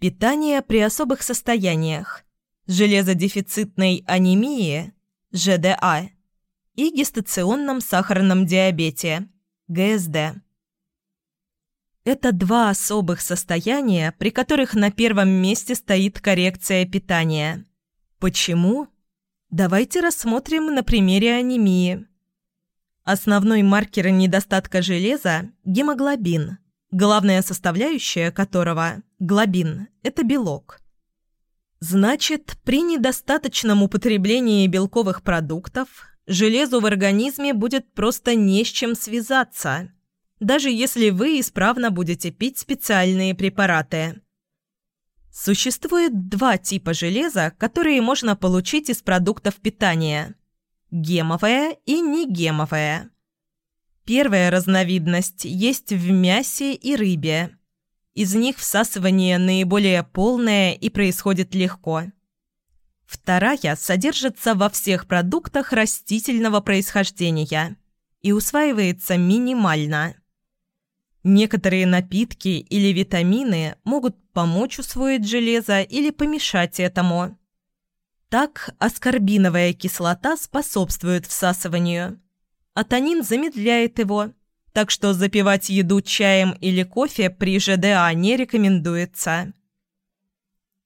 Питание при особых состояниях, железодефицитной анемии, ЖДА, и гестационном сахарном диабете, ГСД. Это два особых состояния, при которых на первом месте стоит коррекция питания. Почему? Давайте рассмотрим на примере анемии. Основной маркер недостатка железа – гемоглобин, главная составляющая которого – глобин – это белок. Значит, при недостаточном употреблении белковых продуктов железу в организме будет просто не с чем связаться – даже если вы исправно будете пить специальные препараты. Существует два типа железа, которые можно получить из продуктов питания – гемовое и негемовое. Первая разновидность есть в мясе и рыбе. Из них всасывание наиболее полное и происходит легко. Вторая содержится во всех продуктах растительного происхождения и усваивается минимально. Некоторые напитки или витамины могут помочь усвоить железо или помешать этому. Так, аскорбиновая кислота способствует всасыванию, а танин замедляет его, так что запивать еду чаем или кофе при ЖДА не рекомендуется.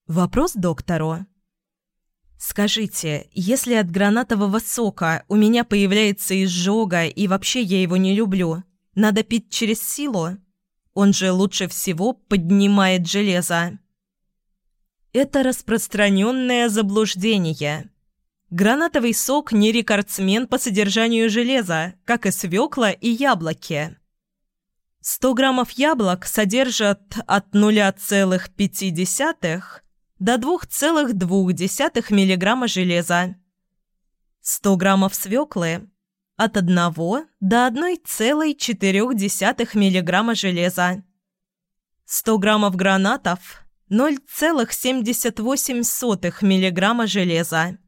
Вопрос доктору. «Скажите, если от гранатового сока у меня появляется изжога и вообще я его не люблю, надо пить через силу. Он же лучше всего поднимает железо. Это распространенное заблуждение. Гранатовый сок не рекордсмен по содержанию железа, как и свекла и яблоки. 100 граммов яблок содержат от 0,5 до 2,2 миллиграмма железа. 100 граммов свеклы от 1 до 1,4 мг железа. 100 граммов гранатов – 0,78 мг железа.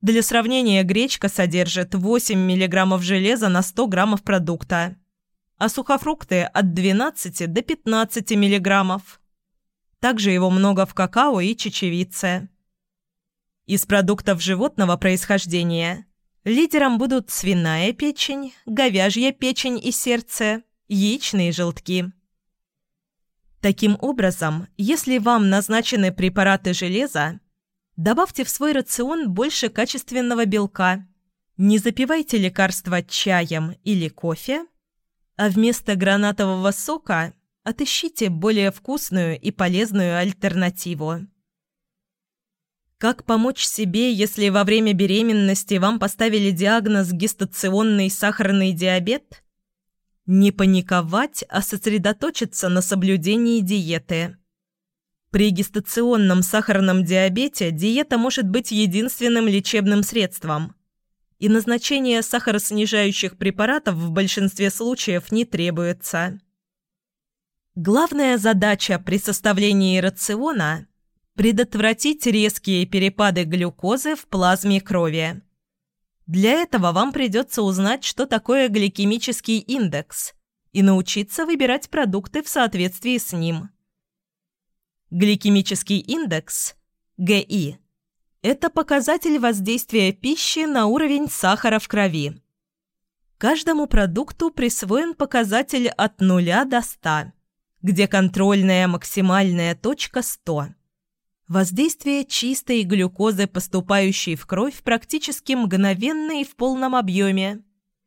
Для сравнения, гречка содержит 8 мг железа на 100 граммов продукта, а сухофрукты – от 12 до 15 мг. Также его много в какао и чечевице. Из продуктов животного происхождения – Лидером будут свиная печень, говяжья печень и сердце, яичные желтки. Таким образом, если вам назначены препараты железа, добавьте в свой рацион больше качественного белка. Не запивайте лекарства чаем или кофе, а вместо гранатового сока отыщите более вкусную и полезную альтернативу. Как помочь себе, если во время беременности вам поставили диагноз гестационный сахарный диабет? Не паниковать, а сосредоточиться на соблюдении диеты. При гестационном сахарном диабете диета может быть единственным лечебным средством, и назначение сахароснижающих препаратов в большинстве случаев не требуется. Главная задача при составлении рациона – предотвратить резкие перепады глюкозы в плазме крови. Для этого вам придется узнать, что такое гликемический индекс, и научиться выбирать продукты в соответствии с ним. Гликемический индекс, ГИ, это показатель воздействия пищи на уровень сахара в крови. Каждому продукту присвоен показатель от 0 до 100, где контрольная максимальная точка 100. Воздействие чистой глюкозы, поступающей в кровь, практически мгновенно и в полном объеме.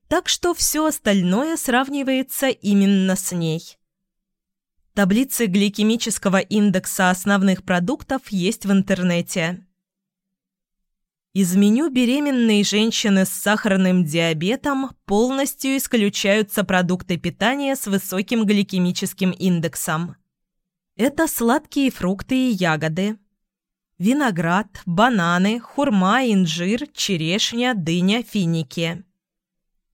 Так что все остальное сравнивается именно с ней. Таблицы гликемического индекса основных продуктов есть в интернете. Из меню беременной женщины с сахарным диабетом полностью исключаются продукты питания с высоким гликемическим индексом. Это сладкие фрукты и ягоды, виноград, бананы, хурма, инжир, черешня, дыня, финики.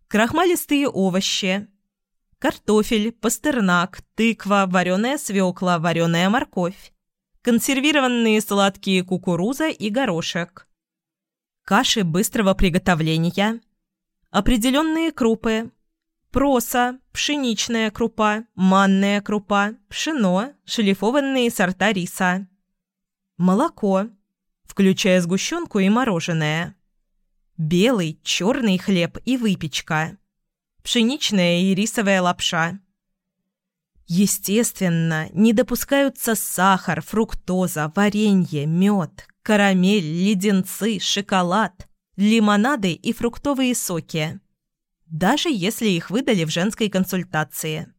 Крахмалистые овощи. Картофель, пастернак, тыква, вареная свекла, вареная морковь. Консервированные сладкие кукуруза и горошек. Каши быстрого приготовления. Определенные крупы. проса, пшеничная крупа, манная крупа, пшено, шлифованные сорта риса. Молоко, включая сгущенку и мороженое. Белый, черный хлеб и выпечка. Пшеничная и рисовая лапша. Естественно, не допускаются сахар, фруктоза, варенье, мед, карамель, леденцы, шоколад, лимонады и фруктовые соки, даже если их выдали в женской консультации.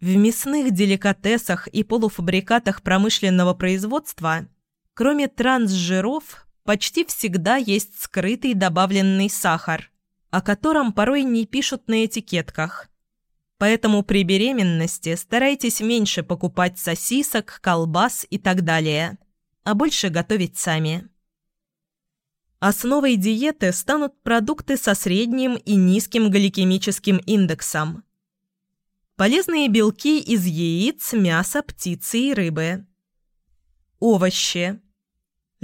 В мясных деликатесах и полуфабрикатах промышленного производства, кроме трансжиров, почти всегда есть скрытый добавленный сахар, о котором порой не пишут на этикетках – Поэтому при беременности старайтесь меньше покупать сосисок, колбас и так далее, а больше готовить сами. Основой диеты станут продукты со средним и низким гликемическим индексом. Полезные белки из яиц, мяса, птицы и рыбы. Овощи.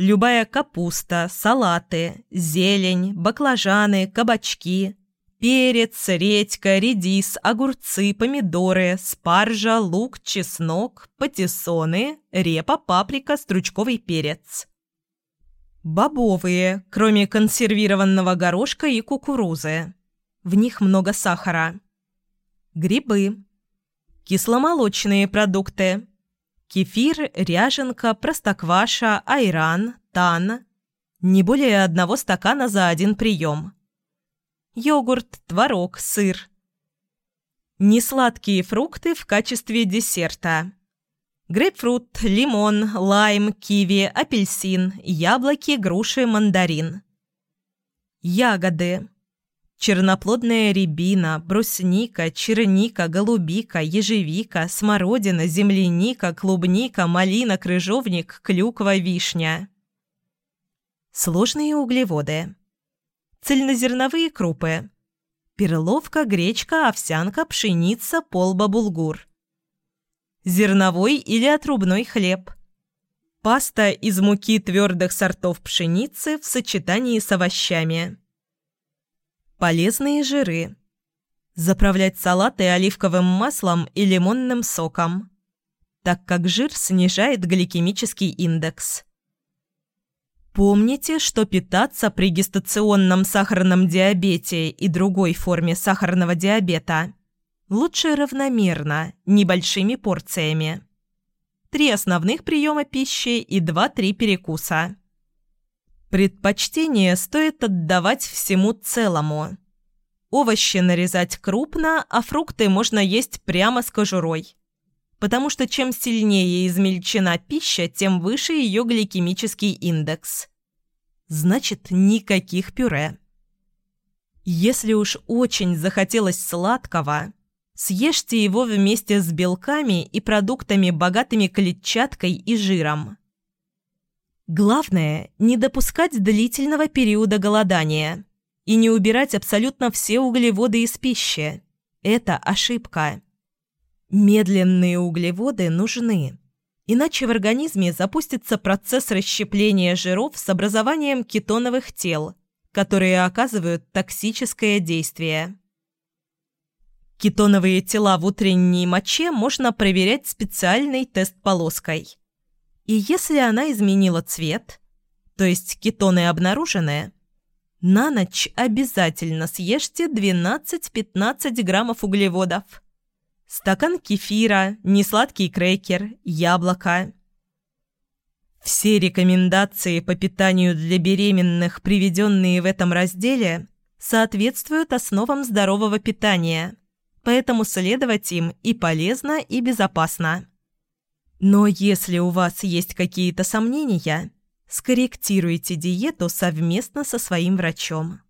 Любая капуста, салаты, зелень, баклажаны, кабачки – Перец, редька, редис, огурцы, помидоры, спаржа, лук, чеснок, патиссоны, репа, паприка, стручковый перец. Бобовые, кроме консервированного горошка и кукурузы. В них много сахара. Грибы. Кисломолочные продукты. Кефир, ряженка, простокваша, айран, тан. Не более одного стакана за один прием йогурт, творог, сыр. Несладкие фрукты в качестве десерта. Грейпфрут, лимон, лайм, киви, апельсин, яблоки, груши, мандарин. Ягоды. Черноплодная рябина, брусника, черника, голубика, ежевика, смородина, земляника, клубника, малина, крыжовник, клюква, вишня. Сложные углеводы цельнозерновые крупы. Перловка, гречка, овсянка, пшеница, полба, булгур. Зерновой или отрубной хлеб. Паста из муки твердых сортов пшеницы в сочетании с овощами. Полезные жиры. Заправлять салаты оливковым маслом и лимонным соком, так как жир снижает гликемический индекс. Помните, что питаться при гестационном сахарном диабете и другой форме сахарного диабета лучше равномерно, небольшими порциями. Три основных приема пищи и два-три перекуса. Предпочтение стоит отдавать всему целому. Овощи нарезать крупно, а фрукты можно есть прямо с кожурой. Потому что чем сильнее измельчена пища, тем выше ее гликемический индекс значит никаких пюре. Если уж очень захотелось сладкого, съешьте его вместе с белками и продуктами, богатыми клетчаткой и жиром. Главное – не допускать длительного периода голодания и не убирать абсолютно все углеводы из пищи. Это ошибка. Медленные углеводы нужны. Иначе в организме запустится процесс расщепления жиров с образованием кетоновых тел, которые оказывают токсическое действие. Кетоновые тела в утренней моче можно проверять специальной тест-полоской. И если она изменила цвет, то есть кетоны обнаружены, на ночь обязательно съешьте 12-15 граммов углеводов стакан кефира, несладкий крекер, яблоко. Все рекомендации по питанию для беременных, приведенные в этом разделе, соответствуют основам здорового питания, поэтому следовать им и полезно, и безопасно. Но если у вас есть какие-то сомнения, скорректируйте диету совместно со своим врачом.